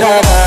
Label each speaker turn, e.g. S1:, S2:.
S1: da da